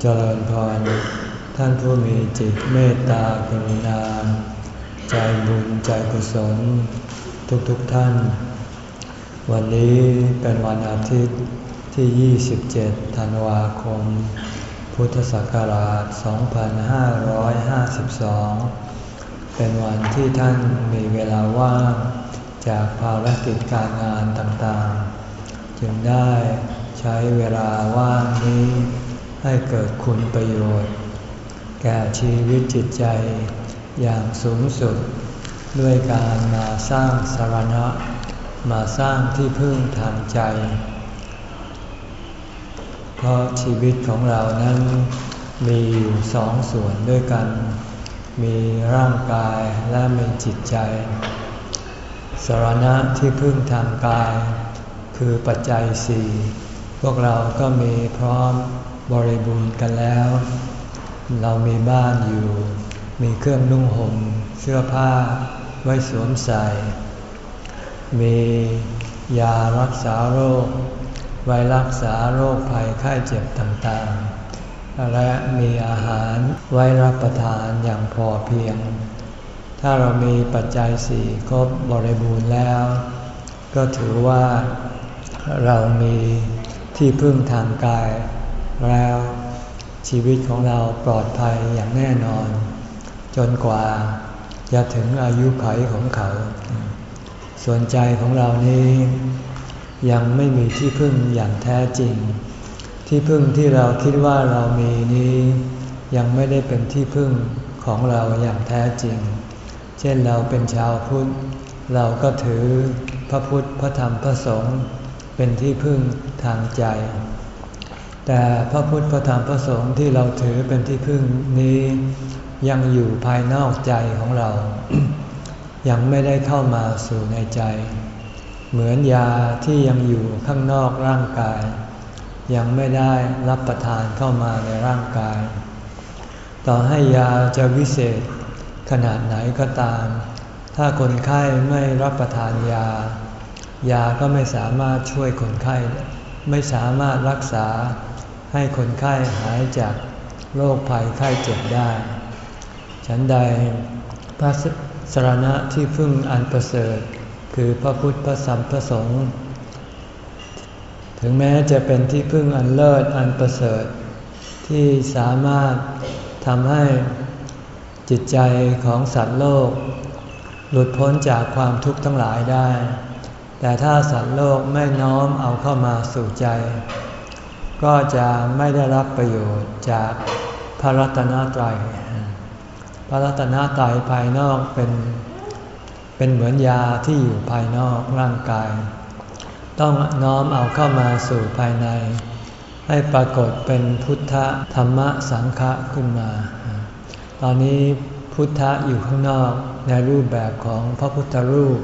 เจริญพร ท่านผู้มีจิตเมตตากรุณา ใจบุญใจกุศล ทุกๆทท่าน วันนี้เป็นวันอาทิตย์ที่ 27 ธันวาคม พุทธศักราช 2552 เป็นวันที่ท่านมีเวลาว่างจากภารกิจการงานต่างๆ จึงได้ใช้เวลาว่างนี้ ให้เกิดคุณประโยชน์ แก่ชีวิตจิตใจอย่างสูงสุด ด้วยการมาสร้างสารณะ มาสร้างที่พึ่งทางใจ เพราะชีวิตของเรานั้นมีอยู่สองส่วนด้วยกัน มีร่างกายและมีจิตใจสารณะที่พึ่งทางกาย คือปัจจัยสี่พวกเราก็มีพร้อม บริบูรณ์กันแล้ว เรามีบ้านอยู่ มีเครื่องนุ่งห่มเสื้อผ้าไว้สวมใส่ มียารักษาโรค ไว้รักษาโรคภัยไข้เจ็บต่างๆ และมีอาหารไว้รับประทานอย่างพอเพียง ถ้าเรามีปัจจัยสี่ครบบริบูรณ์แล้ว ก็ถือว่าเรามีที่พึ่งทางกาย แล้ว ชีวิตของเราปลอดภัยอย่างแน่นอน จนกว่าจะถึงอายุไขของเขา ส่วนใจของเรานี้ยังไม่มีที่พึ่งอย่างแท้จริง ที่พึ่งที่เราคิดว่าเรามีนี้ ยังไม่ได้เป็นที่พึ่งของเราอย่างแท้จริง เช่นเราเป็นชาวพุทธเราก็ถือพระพุทธพระธรรมพระสงฆ์เป็นที่พึ่งทางใจ แต่พระพุทธพระธรรมพระสงฆ์ที่เราถือเป็นที่พึ่งนี้ยังอยู่ภายนอกใจของเรา ยังไม่ได้เข้ามาสู่ในใจ เหมือนยาที่ยังอยู่ข้างนอกร่างกาย ยังไม่ได้รับประทานเข้ามาในร่างกาย ต่อให้ยาจะวิเศษขนาดไหนก็ตาม ถ้าคนไข้ไม่รับประทานยา ยาก็ไม่สามารถช่วยคนไข้ ไม่สามารถรักษา ให้คนไข้หายจากโรคภัยไข้เจ็บได้ ฉันใดพระสรณะที่พึ่งอันประเสริฐ คือพระพุทธพระสัมพระสงฆ์ถึงแม้จะเป็นที่พึ่งอันเลิศอันประเสริฐ ที่สามารถทำให้จิตใจของสัตว์โลก หลุดพ้นจากความทุกข์ทั้งหลายได้ แต่ถ้าสัตว์โลกไม่น้อมเอาเข้ามาสู่ใจ ก็จะไม่ได้รับประโยชน์จากพระรัตนตรัย พระรัตนตรัยภายนอกเป็นเป็นเหมือนยาที่อยู่ภายนอกร่างกาย ต้องน้อมเอาเข้ามาสู่ภายใน ให้ปรากฏเป็นพุทธธรรมสังฆะขึ้นมา ตอนนี้พุทธะอยู่ข้างนอกในรูปแบบของพระพุทธรูป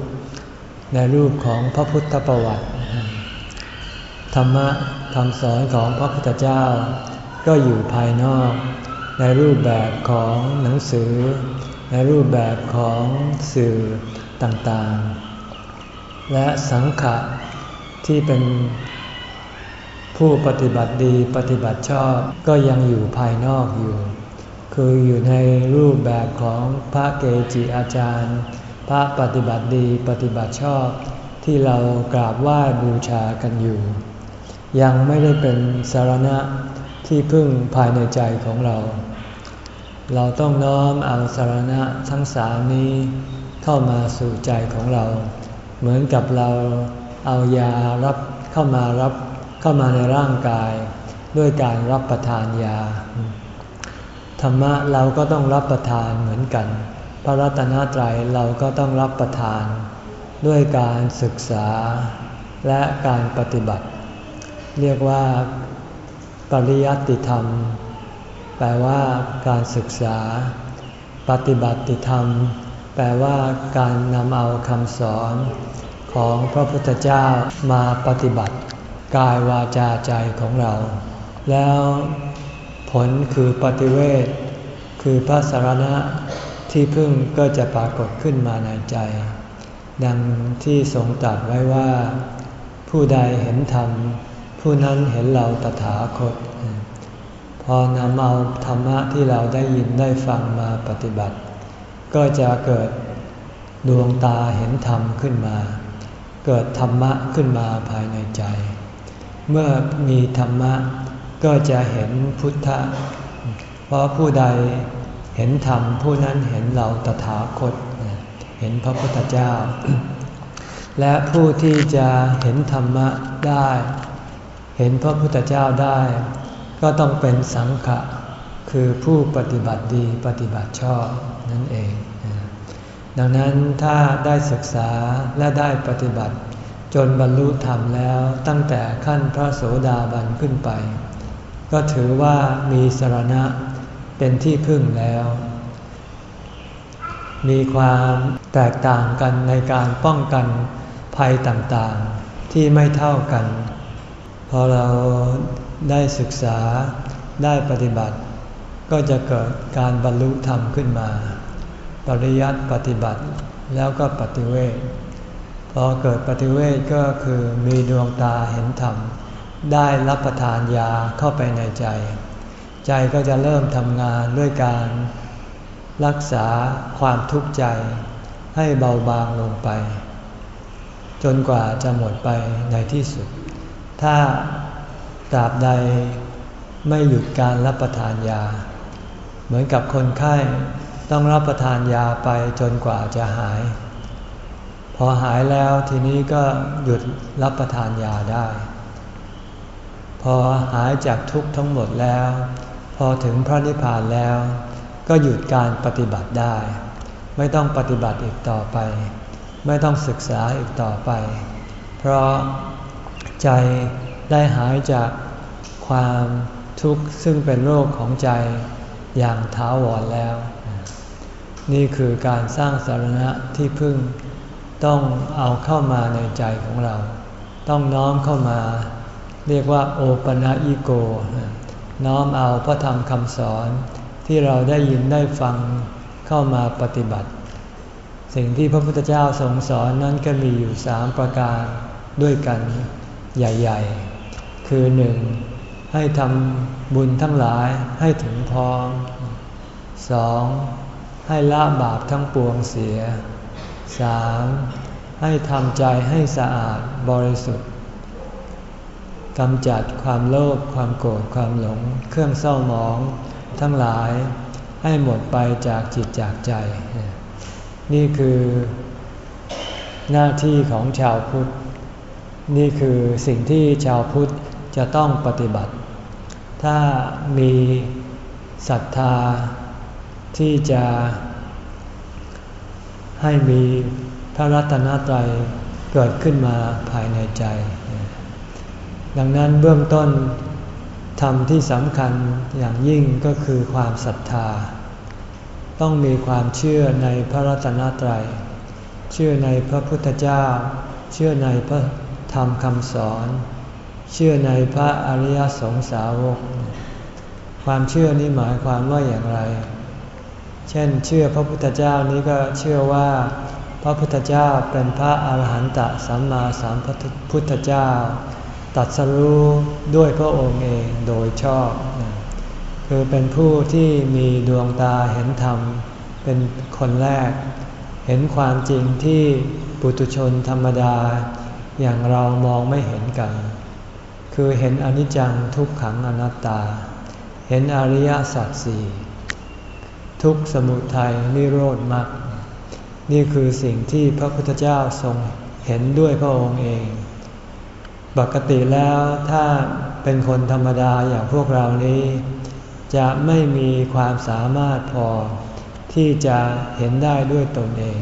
ในรูปของพระพุทธประวัติ ธรรมะ คำสอนของพระพุทธเจ้า ก็อยู่ภายนอก ในรูปแบบของหนังสือ ในรูปแบบของสื่อต่างๆ และสังขะที่เป็นผู้ปฏิบัติดีปฏิบัติชอบก็ยังอยู่ภายนอกอยู่ คืออยู่ในรูปแบบของพระเกจิอาจารย์ พระปฏิบัติดีปฏิบัติชอบที่เรากราบไหว้บูชากันอยู่ ยังไม่ได้เป็นสารณะที่พึ่งภายในใจของเรา เราต้องน้อมเอาสารณะทั้งสามนี้เข้ามาสู่ใจของเรา เหมือนกับเราเอายารับเข้ามารับเข้ามาในร่างกาย ด้วยการรับประทานยา ธรรมะเราก็ต้องรับประทานเหมือนกัน พระรัตนตรัยเราก็ต้องรับประทาน ด้วยการศึกษาและการปฏิบัติ เรียกว่าปริยัติธรรม แปลว่าการศึกษา ปฏิบัติธรรม แปลว่าการนำเอาคำสอนของพระพุทธเจ้ามาปฏิบัติกายวาจาใจของเรา แล้วผลคือปฏิเวทคือพระสารณะที่พึ่งก็จะปรากฏขึ้นมาในใจ ดังที่ทรงตรัสไว้ว่า ผู้ใดเห็นธรรม ผู้นั้นเห็นเราตถาคต พอนำเอาธรรมะที่เราได้ยินได้ฟังมาปฏิบัติ ก็จะเกิดดวงตาเห็นธรรมขึ้นมา เกิดธรรมะขึ้นมาภายในใจ เมื่อมีธรรมะก็จะเห็นพุทธะ เพราะผู้ใดเห็นธรรมผู้นั้นเห็นเราตถาคต เห็นพระพุทธเจ้า และผู้ที่จะเห็นธรรมะได้ เห็นพระพุทธเจ้าได้ ก็ต้องเป็นสังฆะคือผู้ปฏิบัติดีปฏิบัติชอบนั่นเอง ดังนั้นถ้าได้ศึกษาและได้ปฏิบัติ จนบรรลุธรรมแล้วตั้งแต่ขั้นพระโสดาบันขึ้นไป ก็ถือว่ามีสรณะเป็นที่พึ่งแล้ว มีความแตกต่างกันในการป้องกันภัยต่างๆที่ไม่เท่ากัน พอเราได้ศึกษาได้ปฏิบัติ ก็จะเกิดการบรรลุธรรมขึ้นมา ปริยัติปฏิบัติแล้วก็ปฏิเวทพอเกิดปฏิเวทก็คือมีดวงตาเห็นธรรม ได้รับประทานยาเข้าไปในใจ ใจก็จะเริ่มทำงานด้วยการรักษาความทุกข์ใจให้เบาบางลงไป จนกว่าจะหมดไปในที่สุด ถ้าตราบใดไม่หยุดการรับประทานยา เหมือนกับคนไข้ต้องรับประทานยาไปจนกว่าจะหาย พอหายแล้วทีนี้ก็หยุดรับประทานยาได้ พอหายจากทุกข์ทั้งหมดแล้ว พอถึงพระนิพพานแล้ว ก็หยุดการปฏิบัติได้ ไม่ต้องปฏิบัติอีกต่อไป ไม่ต้องศึกษาอีกต่อไป เพราะ ใจได้หายจากความทุกข์ซึ่งเป็นโรคของใจอย่างท้าวรแล้ว นี่คือการสร้างสารณะที่พึ่งต้องเอาเข้ามาในใจของเรา ต้องน้อมเข้ามา เรียกว่าโอปนาอิโก น้อมเอาพระธรรมคำสอนที่เราได้ยินได้ฟังเข้ามาปฏิบัติ สิ่งที่พระพุทธเจ้าทรงสอนนั้นก็มีอยู่สามประการด้วยกัน ใหญ่ๆ คือหนึ่งให้ทำบุญทั้งหลายให้ถึงพร้อมสองให้ละบาปทั้งปวงเสียสามให้ทำใจให้สะอาดบริสุทธิ์กำจัดความโลภความโกรธความหลง เครื่องเศร้าหมอง ทั้งหลายให้หมดไปจากจิตจากใจ นี่คือหน้าที่ของชาวพุทธ นี่คือสิ่งที่ชาวพุทธจะต้องปฏิบัติ ถ้ามีศรัทธาที่จะให้มีพระรัตนตรัยเกิดขึ้นมาภายในใจ ดังนั้นเบื้องต้นธรรมที่สำคัญอย่างยิ่งก็คือความศรัทธา ต้องมีความเชื่อในพระรัตนตรัย เชื่อในพระพุทธเจ้า เชื่อในพระ ธรรมคำสอน เชื่อในพระอริยสงสาวก ความเชื่อนี้หมายความว่าอย่างไร เช่น เชื่อพระพุทธเจ้านี้ก็เชื่อว่า พระพุทธเจ้าเป็นพระอาหารหันตสัมมาสัมพุทธเจ้า ตัดสรู้ด้วยพระองค์เองโดยชอบ คือเป็นผู้ที่มีดวงตาเห็นธรรม เป็นคนแรก เห็นความจริงที่ปุถุชนธรรมดา อย่างเรามองไม่เห็นกัน คือเห็นอนิจจังทุกขังอนัตตา เห็นอริยสัจสี่ทุกสมุทัยนิโรธมรรคนี่คือสิ่งที่พระพุทธเจ้าทรงเห็นด้วยพระองค์เอง ปกติแล้วถ้าเป็นคนธรรมดาอย่างพวกเรานี้ จะไม่มีความสามารถพอ ที่จะเห็นได้ด้วยตนเอง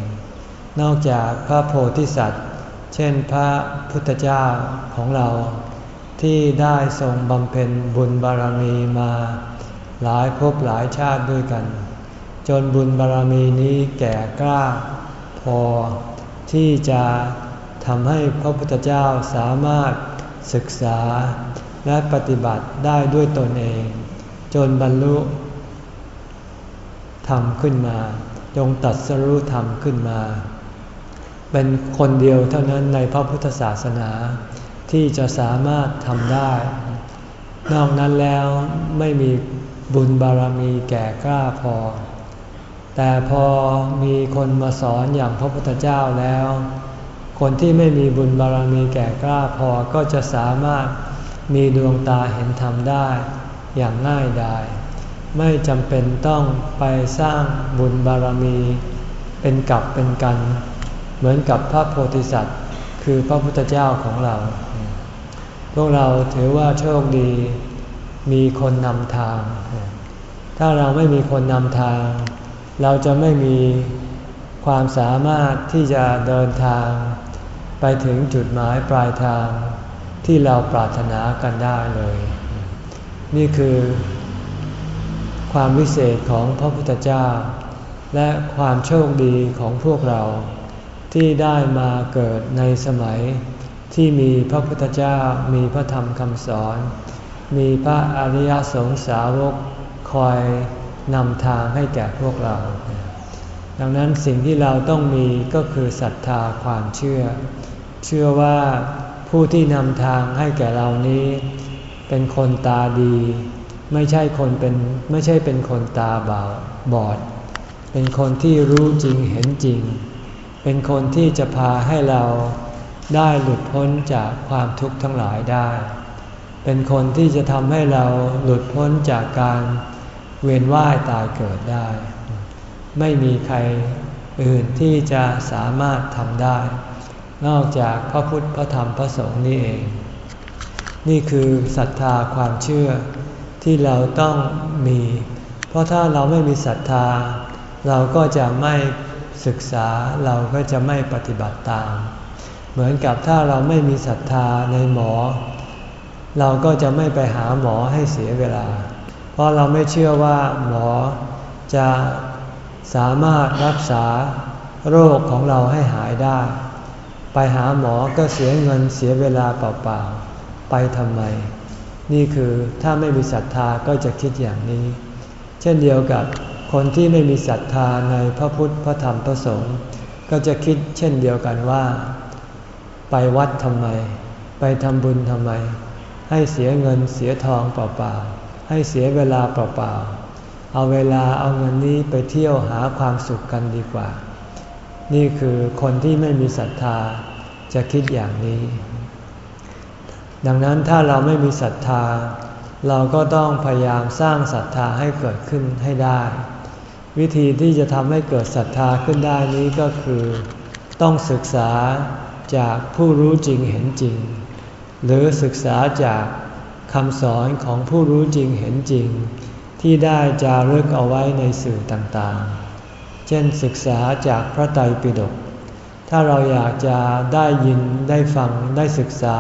นอกจากพระโพธิสัตว์ เช่นพระพุทธเจ้าของเรา ที่ได้ทรงบำเพ็ญบุญบารมีมาหลายภพหลายชาติด้วยกัน จนบุญบารรมีนี้แก่กล้า พอที่จะทำให้พระพุทธเจ้าสามารถศึกษาและปฏิบัติได้ด้วยตนเอง จนบรรลุธรรมขึ้นมา จงตัดสรุธรรมขึ้นมา เป็นคนเดียวเท่านั้นในพระพุทธศาสนา ที่จะสามารถทำได้ นอกนั้นแล้วไม่มีบุญบารมีแก่กล้าพอ แต่พอมีคนมาสอนอย่างพระพุทธเจ้าแล้ว คนที่ไม่มีบุญบารมีแก่กล้าพอก็จะสามารถมีดวงตาเห็นธรรมได้อย่างง่ายดายไม่จำเป็นต้องไปสร้างบุญบารมี เป็นกับเป็นกัน เหมือนกับพระโพธิสัตว์ คือพระพุทธเจ้าของเรา พวกเราถือว่าโชคดีมีคนนำทาง ถ้าเราไม่มีคนนำทาง เราจะไม่มีความสามารถที่จะเดินทาง ไปถึงจุดหมายปลายทางที่เราปรารถนากันได้เลย นี่คือ ความวิเศษของพระพุทธเจ้า และความโชคดีของพวกเรา ที่ได้มาเกิดในสมัย ที่มีพระพุทธเจ้ามีพระธรรมคำสอน มีพระอริยสงสาวกคอยนำทางให้แก่พวกเรา ดังนั้นสิ่งที่เราต้องมีก็คือศรัทธาความเชื่อ เชื่อว่าผู้ที่นำทางให้แก่เรานี้ เป็นคนตาดี ไม่ใช่คนเป็นไม่ใช่เป็นคนตาบาบอด เป็นคนที่รู้จริงเห็นจริง เป็นคนที่จะพาให้เราได้หลุดพ้นจากความทุกข์ทั้งหลายได้ เป็นคนที่จะทำให้เราหลุดพ้นจากการเวียนว่ายตายเกิดได้ ไม่มีใครอื่นที่จะสามารถทำได้ นอกจากพระพุทธพระธรรมพระสงฆ์นี่เอง นี่คือศรัทธาความเชื่อที่เราต้องมี เพราะถ้าเราไม่มีศรัทธา เราก็จะไม่ ศึกษาเราก็จะไม่ปฏิบัติตาม เหมือนกับถ้าเราไม่มีศรัทธาในหมอ เราก็จะไม่ไปหาหมอให้เสียเวลา เพราะเราไม่เชื่อว่าหมอจะสามารถรักษาโรคของเราให้หายได้ ไปหาหมอก็เสียเงินเสียเวลาเปล่าๆ ไปทำไม นี่คือถ้าไม่มีศรัทธาก็จะคิดอย่างนี้ เช่นเดียวกับ คนที่ไม่มีศรัทธาในพระพุทธพระธรรมพระสงฆ์ก็จะคิดเช่นเดียวกันว่า ไปวัดทำไม ไปทำบุญทำไม ให้เสียเงินเสียทองเปล่าๆให้เสียเวลาเปล่าๆเอาเวลาเอาเงินนี้ไปเที่ยวหาความสุขกันดีกว่า นี่คือคนที่ไม่มีศรัทธาจะคิดอย่างนี้ ดังนั้นถ้าเราไม่มีศรัทธา เราก็ต้องพยายามสร้างศรัทธาให้เกิดขึ้นให้ได้ วิธีที่จะทำให้เกิดศรัทธาขึ้นได้นี้ก็คือ ต้องศึกษาจากผู้รู้จริงเห็นจริง หรือศึกษาจากคำสอนของผู้รู้จริงเห็นจริง ที่ได้จารึกเอาไว้ในสื่อต่างๆ เช่นศึกษาจากพระไตรปิฎกถ้าเราอยากจะได้ยินได้ฟังได้ศึกษา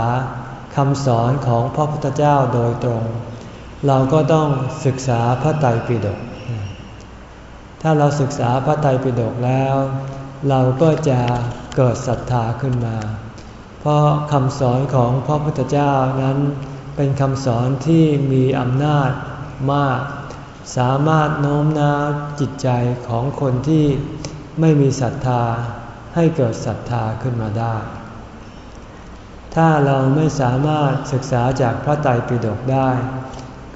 คำสอนของพระพุทธเจ้าโดยตรง เราก็ต้องศึกษาพระไตรปิฎก ถ้าเราศึกษาพระไตรปิฎกแล้ว เราก็จะเกิดศรัทธาขึ้นมา เพราะคำสอนของพระพุทธเจ้านั้นเป็นคำสอนที่มีอำนาจมาก สามารถโน้มน้าวจิตใจของคนที่ไม่มีศรัทธาให้เกิดศรัทธาขึ้นมาได้ ถ้าเราไม่สามารถศึกษาจากพระไตรปิฎกได้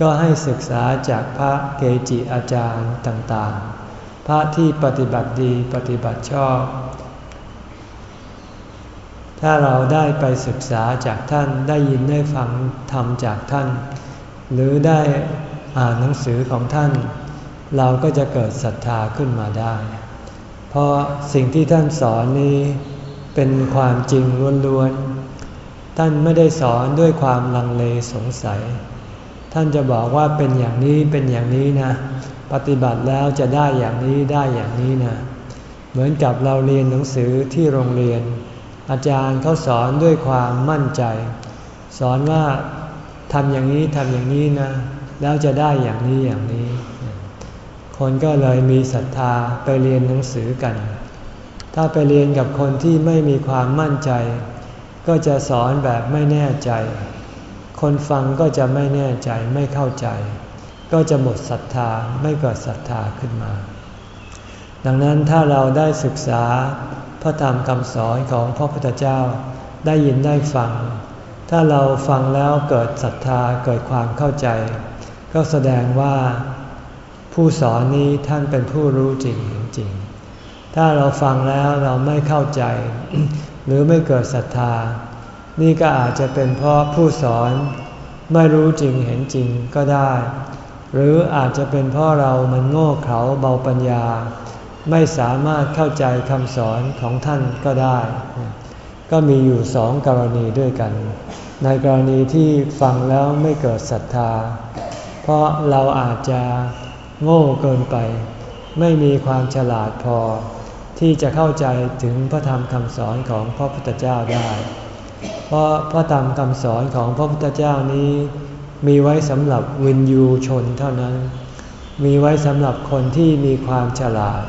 ก็ให้ศึกษาจากพระเกจิอาจารย์ต่างๆ พระที่ปฏิบัติดีปฏิบัติชอบ ถ้าเราได้ไปศึกษาจากท่านได้ยินได้ฟังธรรมจากท่าน หรือได้อ่านหนังสือของท่าน เราก็จะเกิดศรัทธาขึ้นมาได้ เพราะสิ่งที่ท่านสอนนี้เป็นความจริงล้วนๆ ท่านไม่ได้สอนด้วยความลังเลสงสัย ท่านจะบอกว่าเป็นอย่างนี้เป็นอย่างนี้นะ ปฏิบัติแล้วจะได้อย่างนี้ได้อย่างนี้นะเหมือนกับเราเรียนหนังสือที่โรงเรียน อาจารย์เขาสอนด้วยความมั่นใจ สอนว่าทำอย่างนี้ทำอย่างนี้นะ แล้วจะได้อย่างนี้อย่างนี้ คนก็เลยมีศรัทธาไปเรียนหนังสือกัน ถ้าไปเรียนกับคนที่ไม่มีความมั่นใจ ก็จะสอนแบบไม่แน่ใจ คนฟังก็จะไม่แน่ใจไม่เข้าใจ ก็จะหมดศรัทธาไม่เกิดศรัทธาขึ้นมา ดังนั้นถ้าเราได้ศึกษาพระธรรมคำสอนของพระพุทธเจ้าได้ยินได้ฟัง ถ้าเราฟังแล้วเกิดศรัทธาเกิดความเข้าใจ ก็แสดงว่า ผู้สอนนี้ท่านเป็นผู้รู้จริงจริง ถ้าเราฟังแล้วเราไม่เข้าใจ หรือไม่เกิดศรัทธา นี่ก็อาจจะเป็นเพราะผู้สอนไม่รู้จริงเห็นจริงก็ได้ หรืออาจจะเป็นเพราะเรามันโง่เขลาเบาปัญญา ไม่สามารถเข้าใจคำสอนของท่านก็ได้ ก็มีอยู่สองกรณีด้วยกัน ในกรณีที่ฟังแล้วไม่เกิดศรัทธา เพราะเราอาจจะโง่เกินไป ไม่มีความฉลาดพอ ที่จะเข้าใจถึงพระธรรมคำสอนของพระพุทธเจ้าได้ เพราะพระธรรมคำสอนของพระพุทธเจ้านี้ มีไว้สำหรับวินยูชนเท่านั้น มีไว้สำหรับคนที่มีความฉลาด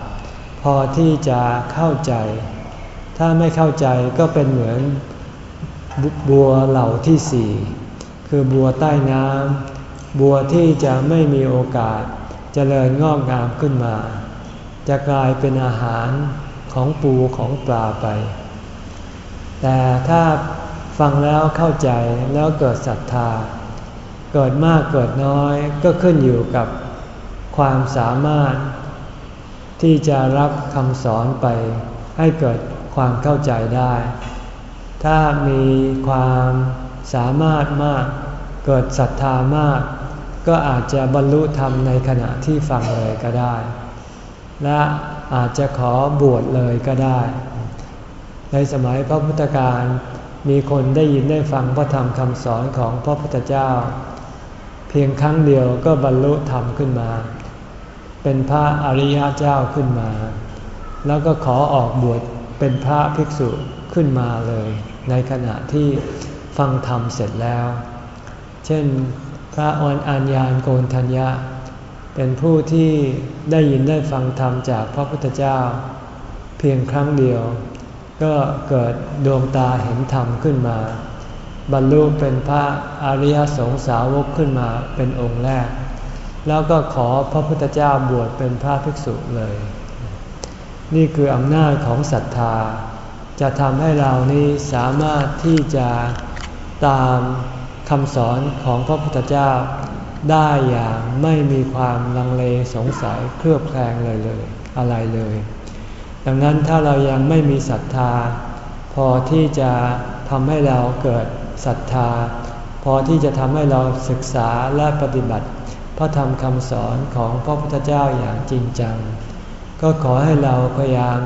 พอที่จะเข้าใจ ถ้าไม่เข้าใจก็เป็นเหมือนบัวเหล่าที่สี่คือบัวใต้น้ำบัวที่จะไม่มีโอกาสเจริญงอกงามขึ้นมา จะกลายเป็นอาหารของปูของปลาไป แต่ถ้าฟังแล้วเข้าใจแล้วเกิดศรัทธา เกิดมากเกิดน้อยก็ขึ้นอยู่กับความสามารถ ที่จะรับคำสอนไปให้เกิดความเข้าใจได้ ถ้ามีความสามารถมากเกิดศรัทธามาก ก็อาจจะบรรลุธรรมในขณะที่ฟังเลยก็ได้ และอาจจะขอบวชเลยก็ได้ ในสมัยพระพุทธการมีคนได้ยินได้ฟังพระธรรมคำสอนของพระพุทธเจ้า เพียงครั้งเดียวก็บรรลุธรรมขึ้นมา เป็นพระอริยเจ้าขึ้นมา แล้วก็ขอออกบวชเป็นพระภิกษุขึ้นมาเลย ในขณะที่ฟังธรรมเสร็จแล้ว เช่นพระออัญญาณโกนทัญญะ เป็นผู้ที่ได้ยินได้ฟังธรรมจากพระพุทธเจ้า เพียงครั้งเดียว ก็เกิดดวงตาเห็นธรรมขึ้นมา บรรลุเป็นพระอริยสงสาวกขึ้นมาเป็นองค์แรก แล้วก็ขอพระพุทธเจ้าบวชเป็นพระภิกษุเลย นี่คืออำนาจของศรัทธา จะทำให้เรานี้สามารถที่จะตามคำสอนของพระพุทธเจ้าได้อย่างไม่มีความลังเลสงสัยเครือบแคลงเลยเลยอะไรเลย ดังนั้นถ้าเรายังไม่มีศรัทธา พอที่จะทำให้เราเกิด ศรัทธา พอที่จะทำให้เราศึกษาและปฏิบัติ พระธรรมคำสอนของพระพุทธเจ้าอย่างจริงจัง ก็ขอให้เราพยายาม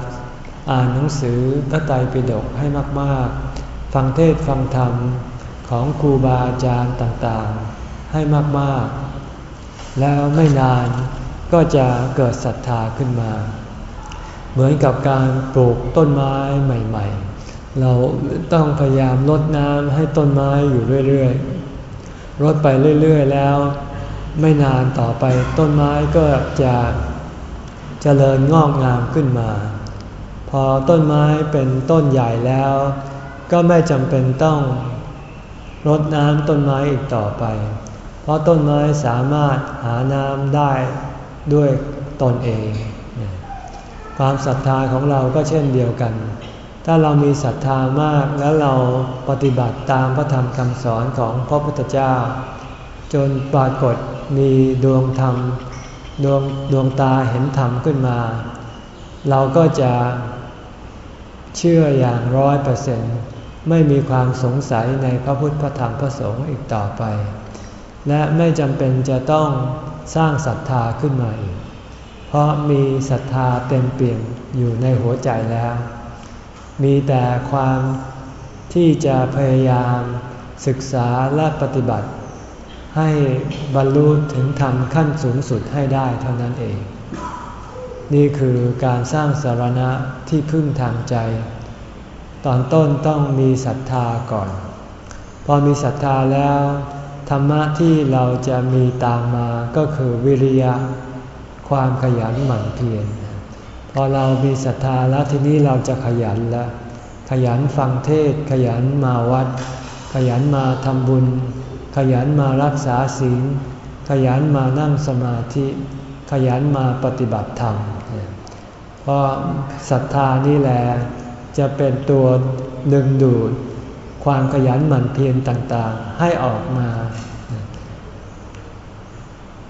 อ่านหนังสือพระไตรปิฎกให้มาก ๆ ฟังเทศฟังธรรมของครูบาอาจารย์ต่างๆ ให้มาก ๆ แล้วไม่นานก็จะเกิดศรัทธาขึ้นมา เหมือนกับการปลูกต้นไม้ใหม่ ๆ เราต้องพยายามลดน้ำให้ต้นไม้อยู่เรื่อยๆรดไปเรื่อยๆแล้ว ไม่นานต่อไปต้นไม้ก็จะจะเจริญงอกงามขึ้นมา พอต้นไม้เป็นต้นใหญ่แล้ว ก็ไม่จำเป็นต้องรดน้ำต้นไม้อีกต่อไป เพราะต้นไม้สามารถหาน้ำได้ด้วยตนเอง ความศรัทธาของเราก็เช่นเดียวกัน ถ้าเรามีศรัทธามากแล้วเราปฏิบัติตามพระธรรมคำสอนของพระพุทธเจ้า จนปรากฏมีดวงธรรมดวงดวงตาเห็นธรรมขึ้นมา เราก็จะเชื่ออย่างร้อยเปอร์เซ็นต์ไม่มีความสงสัยในพระพุทธพระธรรมพระสงฆ์อีกต่อไป และไม่จำเป็นจะต้องสร้างศรัทธาขึ้นมาอีก เพราะมีศรัทธาเต็มเปี่ยมอยู่ในหัวใจแล้ว มีแต่ความที่จะพยายามศึกษาและปฏิบัติ ให้บรรลุถึงธรรมขั้นสูงสุดให้ได้เท่านั้นเอง นี่คือการสร้างสารณะที่พึ่งทางใจ ตอนต้นต้องมีศรัทธาก่อน พอมีศรัทธาแล้ว ธรรมะที่เราจะมีตามมาก็คือวิริยะ ความขยันหมั่นเพียร พอเรามีศรัทธาแล้วทีนี้เราจะขยันละขยันฟังเทศ ขยันมาวัด ขยันมาทำบุญ ขยันมารักษาศีล ขยันมานั่งสมาธิ ขยันมาปฏิบัติธรรม เพราะศรัทธานี่แหละจะเป็นตัวดึงดูด ความขยันหมั่นเพียรต่างๆ ให้ออกมา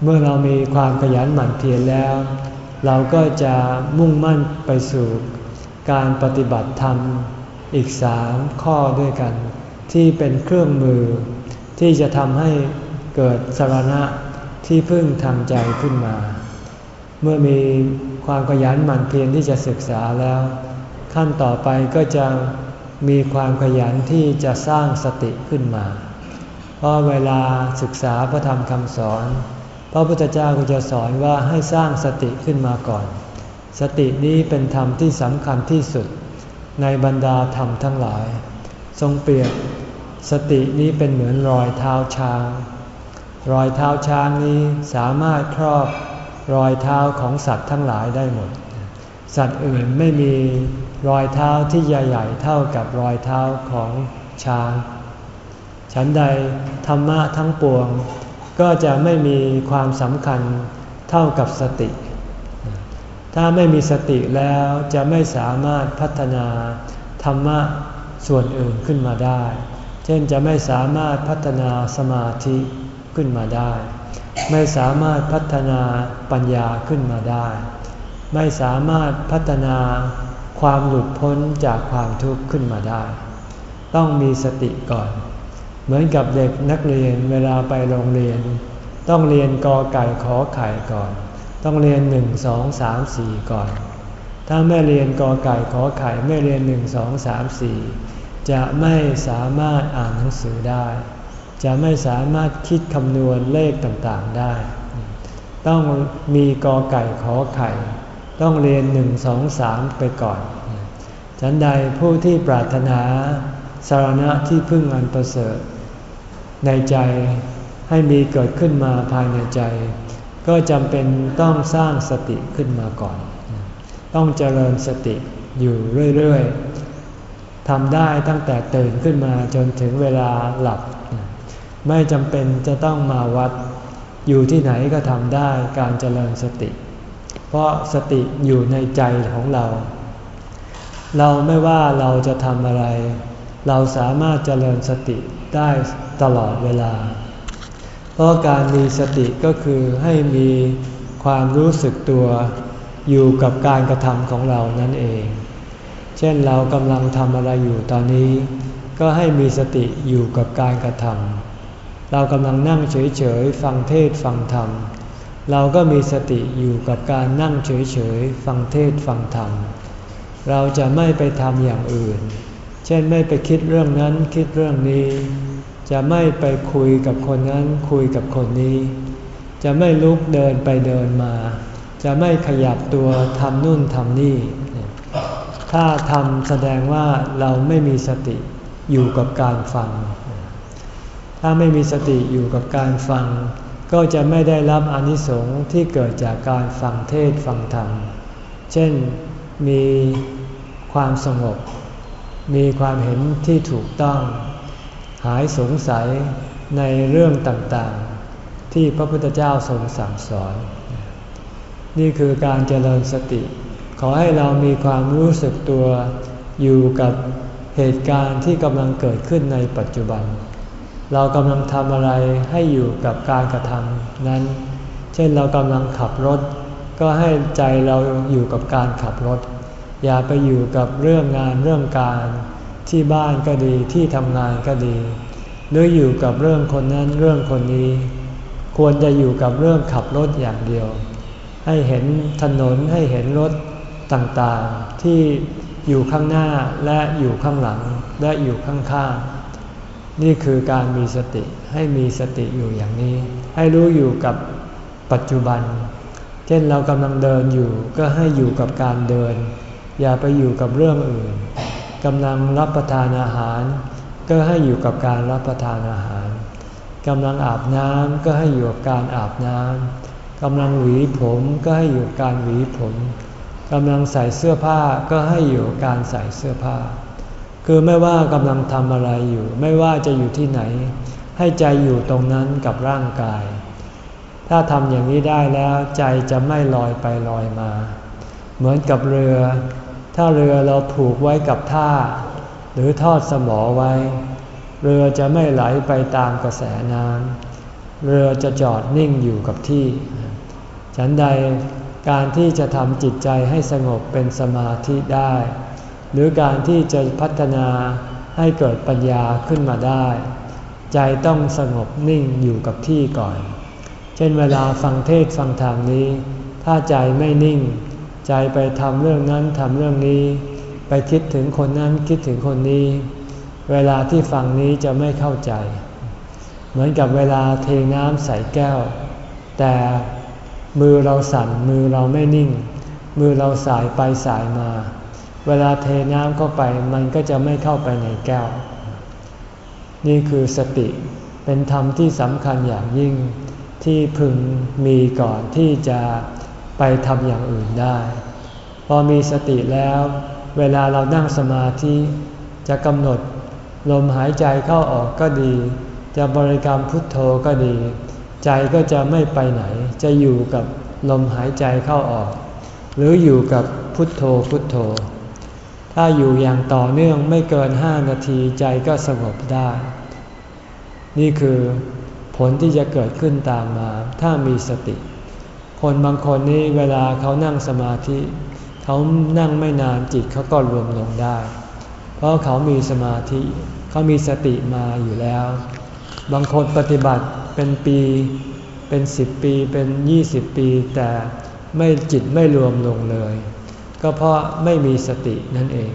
เมื่อเรามีความขยันหมั่นเพียรแล้ว เราก็จะมุ่งมั่นไปสู่การปฏิบัติธรรมอีกสามข้อด้วยกัน ที่เป็นเครื่องมือ ที่จะทำให้เกิดสารณะที่พึ่งทางใจขึ้นมา เมื่อมีความขยันหมั่นเพียรที่จะศึกษาแล้ว ขั้นต่อไปก็จะมีความขยันที่จะสร้างสติขึ้นมา เพราะเวลาศึกษาพระธรรมคำสอน พระพุทธเจ้าก็จะสอนว่าให้สร้างสติขึ้นมาก่อน สตินี้เป็นธรรมที่สำคัญที่สุด ในบรรดาธรรมทั้งหลาย ทรงเปรียบสตินี้เป็นเหมือนรอยเท้าช้าง รอยเท้าช้างนี้สามารถครอบรอยเท้าของสัตว์ทั้งหลายได้หมด สัตว์อื่นไม่มีรอยเท้าที่ใหญ่ๆเท่ากับรอยเท้าของช้าง ฉันใดธรรมะทั้งปวง ก็จะไม่มีความสำคัญเท่ากับสติ ถ้าไม่มีสติแล้วจะไม่สามารถพัฒนาธรรมะส่วนอื่นขึ้นมาได้ เช่นจะไม่สามารถพัฒนาสมาธิขึ้นมาได้ ไม่สามารถพัฒนาปัญญาขึ้นมาได้ ไม่สามารถพัฒนาความหลุดพ้นจากความทุกข์ขึ้นมาได้ ต้องมีสติก่อน เหมือนกับเด็กนักเรียนเวลาไปโรงเรียน ต้องเรียนกอไก่ขอไข่ก่อน ต้องเรียนหนึ่งสองสามสี่ก่อน ถ้าไม่เรียนกอไก่ขอไข่ไม่เรียนหนึ่งสองสามสี่จะไม่สามารถอ่านหนังสือได้ จะไม่สามารถคิดคำนวณเลขต่างๆได้ ต้องมีกอไก่ขอไข่ ต้องเรียนหนึ่งสองสามไปก่อน ฉันใดผู้ที่ปรารถนาสารณะที่พึ่งอันประเสริฐ ในใจให้มีเกิดขึ้นมาภายในใจ ก็จำเป็นต้องสร้างสติขึ้นมาก่อน ต้องเจริญสติอยู่เรื่อยๆทำได้ตั้งแต่ตื่นขึ้นมาจนถึงเวลาหลับ ไม่จำเป็นจะต้องมาวัด อยู่ที่ไหนก็ทำได้การเจริญสติ เพราะสติอยู่ในใจของเรา เราไม่ว่าเราจะทำอะไร เราสามารถเจริญสติ ได้ตลอดเวลา เพราะการมีสติก็คือให้มีความรู้สึกตัวอยู่กับการกระทำของเรานั่นเอง เช่นเรากำลังทำอะไรอยู่ตอนนี้ ก็ให้มีสติอยู่กับการกระทำเรากำลังนั่งเฉยๆฟังเทศฟังธรรม เราก็มีสติอยู่กับการนั่งเฉยๆฟังเทศฟังธรรม เราจะไม่ไปทำอย่างอื่นเช่นไม่ไปคิดเรื่องนั้นคิดเรื่องนี้ จะไม่ไปคุยกับคนนั้นคุยกับคนนี้ จะไม่ลุกเดินไปเดินมา จะไม่ขยับตัวทำนู่นทำนี่ ถ้าทำแสดงว่าเราไม่มีสติอยู่กับการฟัง ถ้าไม่มีสติอยู่กับการฟัง ก็จะไม่ได้รับอนิสงส์ที่เกิดจากการฟังเทศฟังธรรม เช่นมีความสงบ มีความเห็นที่ถูกต้อง หายสงสัยในเรื่องต่างๆ ที่พระพุทธเจ้าทรงสั่งสอน นี่คือการเจริญสติ ขอให้เรามีความรู้สึกตัวอยู่กับเหตุการณ์ที่กำลังเกิดขึ้นในปัจจุบัน เรากำลังทำอะไรให้อยู่กับการกระทำนั้น เช่นเรากำลังขับรถ ก็ให้ใจเราอยู่กับการขับรถ อย่าไปอยู่กับเรื่องงานเรื่องการ ที่บ้านก็ดีที่ทำงานก็ดี หรืออยู่กับเรื่องคนนั้นเรื่องคนนี้ ควรจะอยู่กับเรื่องขับรถอย่างเดียว ให้เห็นถนนให้เห็นรถต่างๆ ที่อยู่ข้างหน้าและอยู่ข้างหลังและอยู่ข้างๆนี่คือการมีสติให้มีสติอยู่อย่างนี้ ให้รู้อยู่กับปัจจุบัน เช่นเรากำลังเดินอยู่ก็ให้อยู่กับการเดิน อย่าไปอยู่กับเรื่องอื่นกำลังรับประทานอาหาร ก็ให้อยู่กับการรับประทานอาหารกำลังอาบน้ำก็ให้อยู่กับการอาบน้ำกำลังหวีผมก็ให้อยู่การหวีผมกำลังใส่เสื้อผ้าก็ให้อยู่การใส่เสื้อผ้า คือไม่ว่ากำลังทำอะไรอยู่ ไม่ว่าจะอยู่ที่ไหน ให้ใจอยู่ตรงนั้นกับร่างกาย ถ้าทำอย่างนี้ได้แล้วใจจะไม่ลอยไปลอยมา เหมือนกับเรือ ถ้าเรือเราผูกไว้กับท่า หรือทอดสมอไว้ เรือจะไม่ไหลไปตามกระแสน้ำเรือจะจอดนิ่งอยู่กับที่ ฉันใดการที่จะทำจิตใจให้สงบเป็นสมาธิได้ หรือการที่จะพัฒนาให้เกิดปัญญาขึ้นมาได้ ใจต้องสงบนิ่งอยู่กับที่ก่อน เช่นเวลาฟังเทศฟังธรรมนี้ ถ้าใจไม่นิ่ง ใจไปทำเรื่องนั้นทำเรื่องนี้ ไปคิดถึงคนนั้นคิดถึงคนนี้ เวลาที่ฟังนี้จะไม่เข้าใจ เหมือนกับเวลาเทน้ำใส่แก้ว แต่มือเราสั่นมือเราไม่นิ่ง มือเราสายไปสายมา เวลาเทน้ำเข้าไปมันก็จะไม่เข้าไปในแก้ว นี่คือสติเป็นธรรมที่สำคัญอย่างยิ่งที่พึงมีก่อนที่จะ ไปทำอย่างอื่นได้ พอมีสติแล้ว เวลาเรานั่งสมาธิจะกำหนด ลมหายใจเข้าออกก็ดี จะบริกรรมพุทโธก็ดี ใจก็จะไม่ไปไหน จะอยู่กับลมหายใจเข้าออก หรืออยู่กับพุทโธพุทโธ ถ้าอยู่อย่างต่อเนื่องไม่เกินห้านาทีใจก็สงบได้ นี่คือผลที่จะเกิดขึ้นตามมาถ้ามีสติ คนบางคนนี่เวลาเขานั่งสมาธิ เขานั่งไม่นานจิตเขาก็รวมลงได้ เพราะเขามีสมาธิ เขามีสติมาอยู่แล้ว บางคนปฏิบัติเป็นปีเป็นสิบปีเป็นยี่สิบปี แต่ไม่จิตไม่รวมลงเลย ก็เพราะไม่มีสตินั่นเอง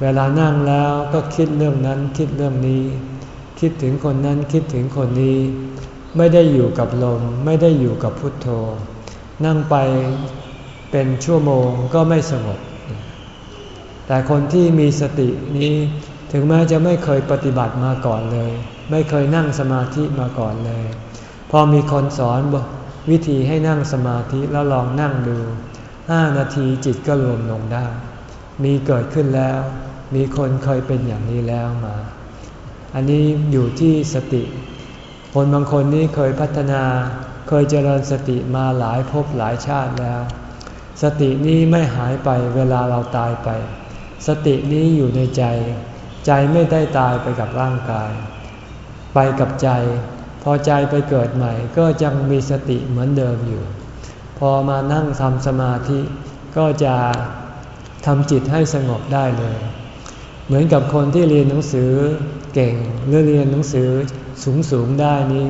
เวลานั่งแล้วก็คิดเรื่องนั้นคิดเรื่องนี้ คิดถึงคนนั้นคิดถึงคนนี้ ไม่ได้อยู่กับลมไม่ได้อยู่กับพุทโธ นั่งไปเป็นชั่วโมงก็ไม่สงบ แต่คนที่มีสตินี้ถึงแม้จะไม่เคยปฏิบัติมาก่อนเลย ไม่เคยนั่งสมาธิมาก่อนเลย พอมีคนสอนวิธีให้นั่งสมาธิแล้วลองนั่งดูห้านาทีจิตก็รวมลงได้ มีเกิดขึ้นแล้ว มีคนเคยเป็นอย่างนี้แล้วมา อันนี้อยู่ที่สติ คนบางคนนี้เคยพัฒนา เคยเจริญสติมาหลายภพหลายชาติแล้ว สตินี้ไม่หายไปเวลาเราตายไป สตินี้อยู่ในใจ ใจไม่ได้ตายไปกับร่างกาย ไปกับใจ พอใจไปเกิดใหม่ก็ยังมีสติเหมือนเดิมอยู่ พอมานั่งทำสมาธิก็จะทำจิตให้สงบได้เลย เหมือนกับคนที่เรียนหนังสือเก่งหรือเรียนหนังสือสูงสูงได้นี้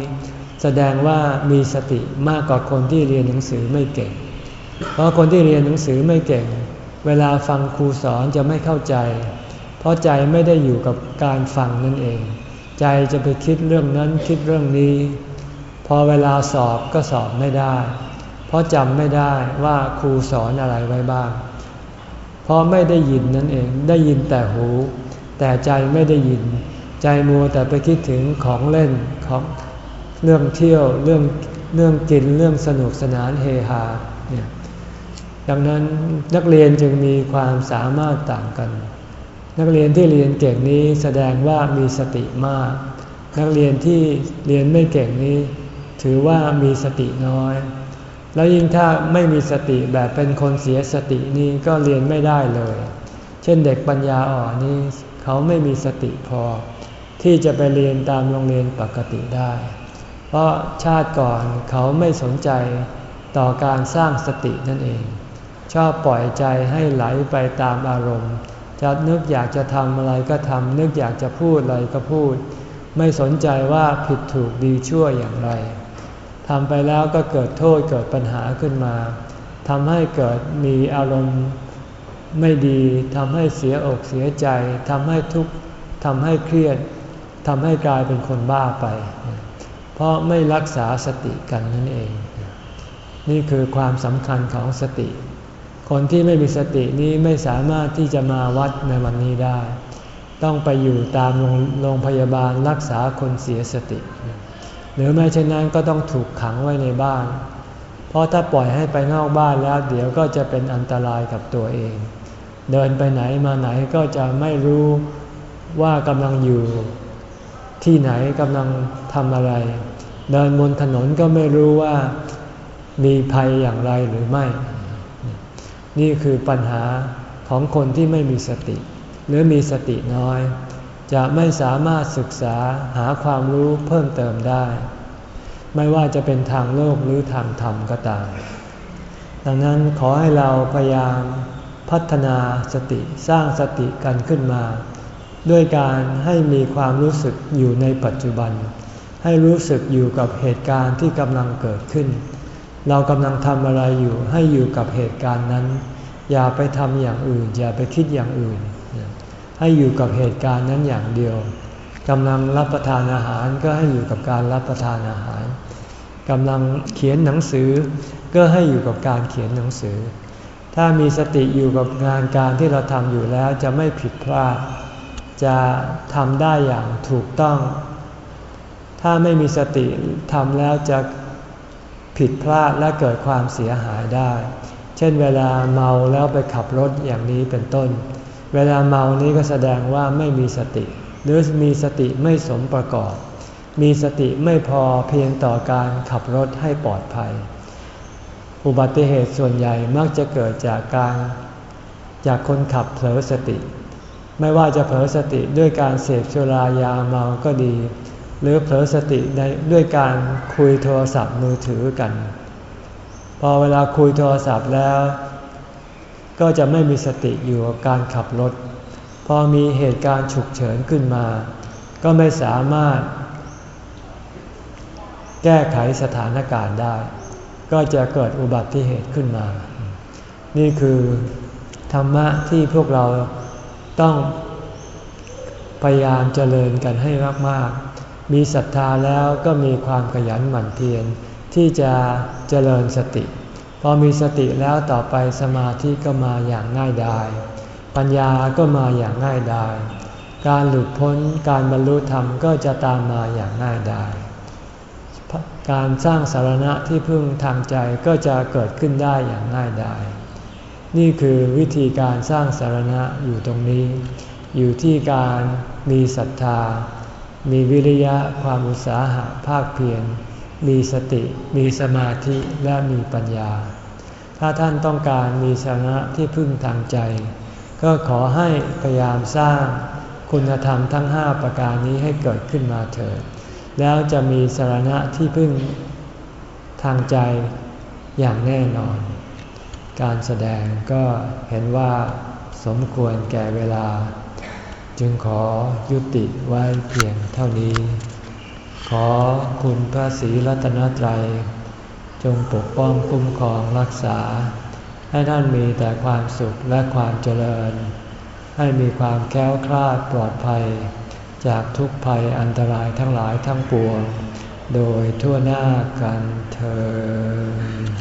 แสดงว่ามีสติมากกว่าคนที่เรียนหนังสือไม่เก่ง เพราะคนที่เรียนหนังสือไม่เก่ง เวลาฟังครูสอนจะไม่เข้าใจ เพราะใจไม่ได้อยู่กับการฟังนั่นเอง ใจจะไปคิดเรื่องนั้นคิดเรื่องนี้ พอเวลาสอบก็สอบไม่ได้ เพราะจำไม่ได้ว่าครูสอนอะไรไว้บ้าง เพราะไม่ได้ยินนั่นเองได้ยินแต่หู แต่ใจไม่ได้ยิน ใจมัวแต่ไปคิดถึงของเล่นของ เรื่องเที่ยวเรื่องเรื่องกินเรื่องสนุกสนานเฮฮาเนี่ยดังนั้นนักเรียนจึงมีความสามารถต่างกัน นักเรียนที่เรียนเก่งนี้แสดงว่ามีสติมาก นักเรียนที่เรียนไม่เก่งนี้ ถือว่ามีสติน้อย แล้วยิ่งถ้าไม่มีสติแบบเป็นคนเสียสตินี้ก็เรียนไม่ได้เลย เช่นเด็กปัญญาอ่อนนี้เขาไม่มีสติพอ ที่จะไปเรียนตามโรงเรียนปกติได้ เพราะชาติก่อนเขาไม่สนใจต่อการสร้างสตินั่นเอง ชอบปล่อยใจให้ไหลไปตามอารมณ์ จะนึกอยากจะทำอะไรก็ทำนึกอยากจะพูดอะไรก็พูด ไม่สนใจว่าผิดถูกดีชั่วอย่างไรทำไปแล้วก็เกิดโทษเกิดปัญหาขึ้นมาทำให้เกิดมีอารมณ์ไม่ดีทำให้เสียอกเสียใจทำให้ทุกข์ทำให้เครียดทำให้กลายเป็นคนบ้าไป เพราะไม่รักษาสติกันนั่นเอง นี่คือความสำคัญของสติ คนที่ไม่มีสตินี้ไม่สามารถที่จะมาวัดในวันนี้ได้ ต้องไปอยู่ตามโรงพยาบาลรักษาคนเสียสติ หรือไม่เช่นนั้นก็ต้องถูกขังไว้ในบ้าน เพราะถ้าปล่อยให้ไปนอกบ้านแล้วเดี๋ยวก็จะเป็นอันตรายกับตัวเอง เดินไปไหนมาไหนก็จะไม่รู้ว่ากำลังอยู่ ที่ไหนกำลังทำอะไร เดินบนถนนก็ไม่รู้ว่ามีภัยอย่างไรหรือไม่ นี่คือปัญหาของคนที่ไม่มีสติ หรือมีสติน้อย จะไม่สามารถศึกษาหาความรู้เพิ่มเติมได้ ไม่ว่าจะเป็นทางโลกหรือทางธรรมก็ตาม ดังนั้นขอให้เราพยายามพัฒนาสติสร้างสติกันขึ้นมา ด้วยการให้มีความรู้สึกอยู่ในปัจจุบัน ให้รู้สึกอยู่กับเหตุการณ์ที่กำลังเกิดขึ้น เรากำลังทำอะไรอยู่ให้อยู่กับเหตุการณ์นั้น อย่าไปทำอย่างอื่น อย่าไปคิดอย่างอื่น ให้อยู่กับเหตุการณ์นั้นอย่างเดียวกำลังรับประทานอาหารก็ให้อยู่กับการรับประทานอาหารกำลังเขียนหนังสือ ก็ให้อยู่กับการเขียนหนังสือ ถ้ามีสติอยู่กับงานการที่เราทำอยู่แล้วจะไม่ผิดพลาด จะทำได้อย่างถูกต้อง ถ้าไม่มีสติทำแล้วจะผิดพลาดและเกิดความเสียหายได้ เช่นเวลาเมาแล้วไปขับรถอย่างนี้เป็นต้น เวลาเมานี้ก็แสดงว่าไม่มีสติ หรือมีสติไม่สมประกอบ มีสติไม่พอเพียงต่อการขับรถให้ปลอดภัย อุบัติเหตุส่วนใหญ่มักจะเกิดจากการ จากคนขับเผลอสติ ไม่ว่าจะเผลอสติด้วยการเสพสุรายาเมาก็ดี หรือเผลอสติในด้วยการคุยโทรศัพท์มือถือกัน พอเวลาคุยโทรศัพท์แล้ว ก็จะไม่มีสติอยู่กับการขับรถ พอมีเหตุการณ์ฉุกเฉินขึ้นมา ก็ไม่สามารถ แก้ไขสถานการณ์ได้ ก็จะเกิดอุบัติเหตุขึ้นมา นี่คือธรรมะที่พวกเรา ต้องพยายามเจริญกันให้มากๆ มีศรัทธาแล้วก็มีความขยันหมั่นเพียรที่จะเจริญสติ พอมีสติแล้วต่อไปสมาธิก็มาอย่างง่ายดาย ปัญญาก็มาอย่างง่ายดาย การหลุดพ้นการบรรลุธรรมก็จะตามมาอย่างง่ายดาย การสร้างสารณะที่พึ่งทางใจก็จะเกิดขึ้นได้อย่างง่ายดาย นี่คือวิธีการสร้างสารณะอยู่ตรงนี้ อยู่ที่การมีศรัทธา มีวิริยะความอุตสาหะภาคเพียร มีสติ มีสมาธิและมีปัญญา ถ้าท่านต้องการมีสาระที่พึ่งทางใจ ก็ขอให้พยายามสร้างคุณธรรมทั้งห้าประการนี้ให้เกิดขึ้นมาเถิด แล้วจะมีสารณะที่พึ่งทางใจอย่างแน่นอน การแสดงก็เห็นว่าสมควรแก่เวลา จึงขอยุติไว้เพียงเท่านี้ ขอคุณพระศรีรัตนตรัย จงปกป้องคุ้มครองรักษา ให้ท่านมีแต่ความสุขและความเจริญ ให้มีความแค้วคลาดปลอดภัย จากทุกภัยอันตรายทั้งหลายทั้งปวง โดยทั่วหน้ากันเธอ